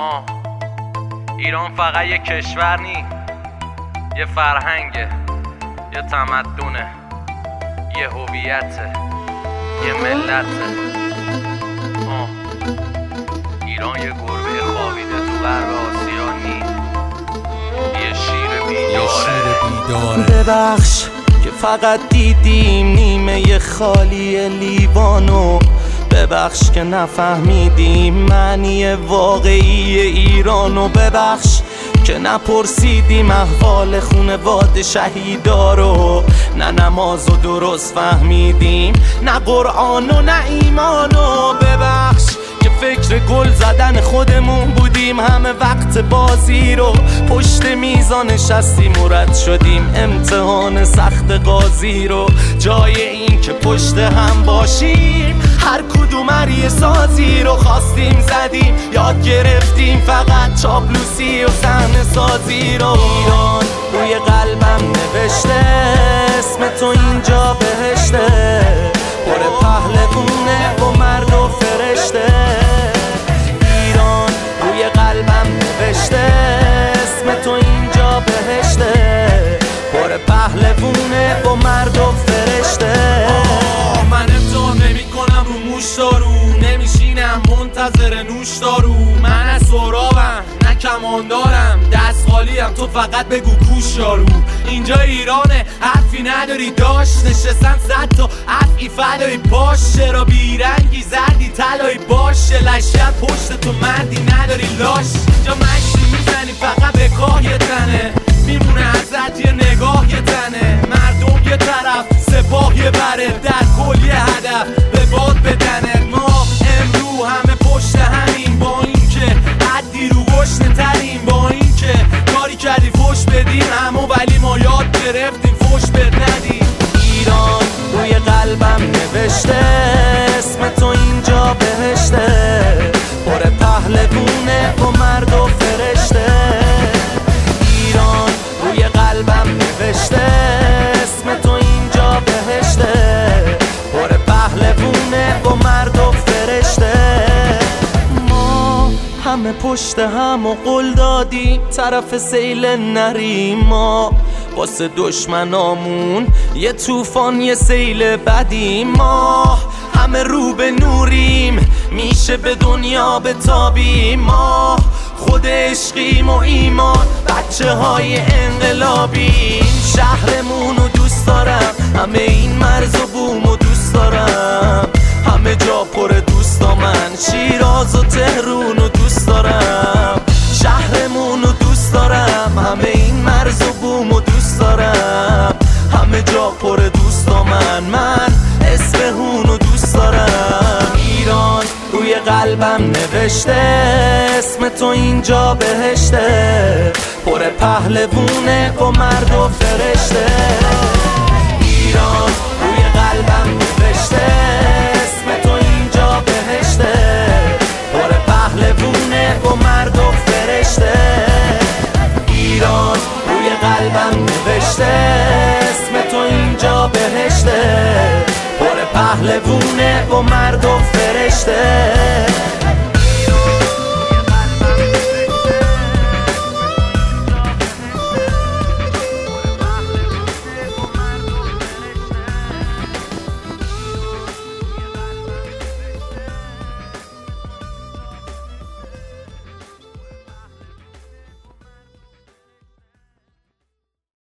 آه. ایران فقط یه کشور نی. یه فرهنگه. یه تمدونه یه هویته. یه ملته. آه. ایران یه گربه خوابیده تو غرب آسیا نی. یه شیر یه بیداره شیر بیداره. ببخش که فقط دیدیم نیمه خالی لیوانو. ببخش که نفهمیدیم معنی واقعی ایرانو ببخش که نپرسیدیم احوال خونواده شهیدا رو. نه نماز و درست فهمیدیم نه قرآن و نه ایمانو ببخش که فکر گل زدن خودمون بودیم. همه وقت بازی رو پشت میزان نشستیم و رد شدیم. امتحان سخت قاضی رو. جای این که پشت هم باشیم. هر کدوم هر سازی رو خواستیم زدیم. یاد گرفتیم فقط چاپلوسی و صحنه سازی رو. ایران روی قلبم نوشته اسم تو اینجا بهشته منتظر نوش دارو. من از سرابم نه کمان دارم دست خالیم تو فقط بگو کوش یارو اینجا ایرانه حرفی نداری داشت نشستن صد تا افعی فدایی باش چرا بیرنگی زردی طلایی باشه. لشکر پشت تو مردی نداری لاش. اینجا مشتی می‌زنی فقط به کاه یه تنه. میمونه ازت یه نگاه یه تنه. مردم یه طرف سپاه یه بره. در کل یه هدف به باد بدنه. ما پشت همین با اینکه حدی رو گشنه تریم با اینکه کاری کردی فش بدیم همو ولی ما یاد گرفتیم فش بد ندیم. ایران روی قلبم نوشته اسم تو اینجا بهشته. پر پهلوونه و مرد و فرشته. ایران روی قلبم نوشته اسم تو اینجا بهشته. پر پهلوونه و مرد و فرشته. همه پشت هم و قل دادیم طرف سیل نریم ما. واسه دشمنامون یه طوفان یه سیل بدیم ما. همه رو به نوریم میشه به دنیا بتابیم ما. خود عشقیم و ایمان بچه های انقلابیم. شهرمون رو دوست دارم همه این مرز و بوم و دوست دارم. همه جا پر دوستا من. شیراز و تهرون و دوست دارم. شهرمون رو دوست دارم. همه این مرز و بوم و دوست دارم. همه جا پر دوستا من. من اسفهون رو دوست دارم. ایران روی قلبم نوشته. اسم تو اینجا بهشته. پر پهلوونه و مرد و فرشته. قلبم نوشته اسم تو اینجا بهشته. پر پهلوونه و مرد و فرشته.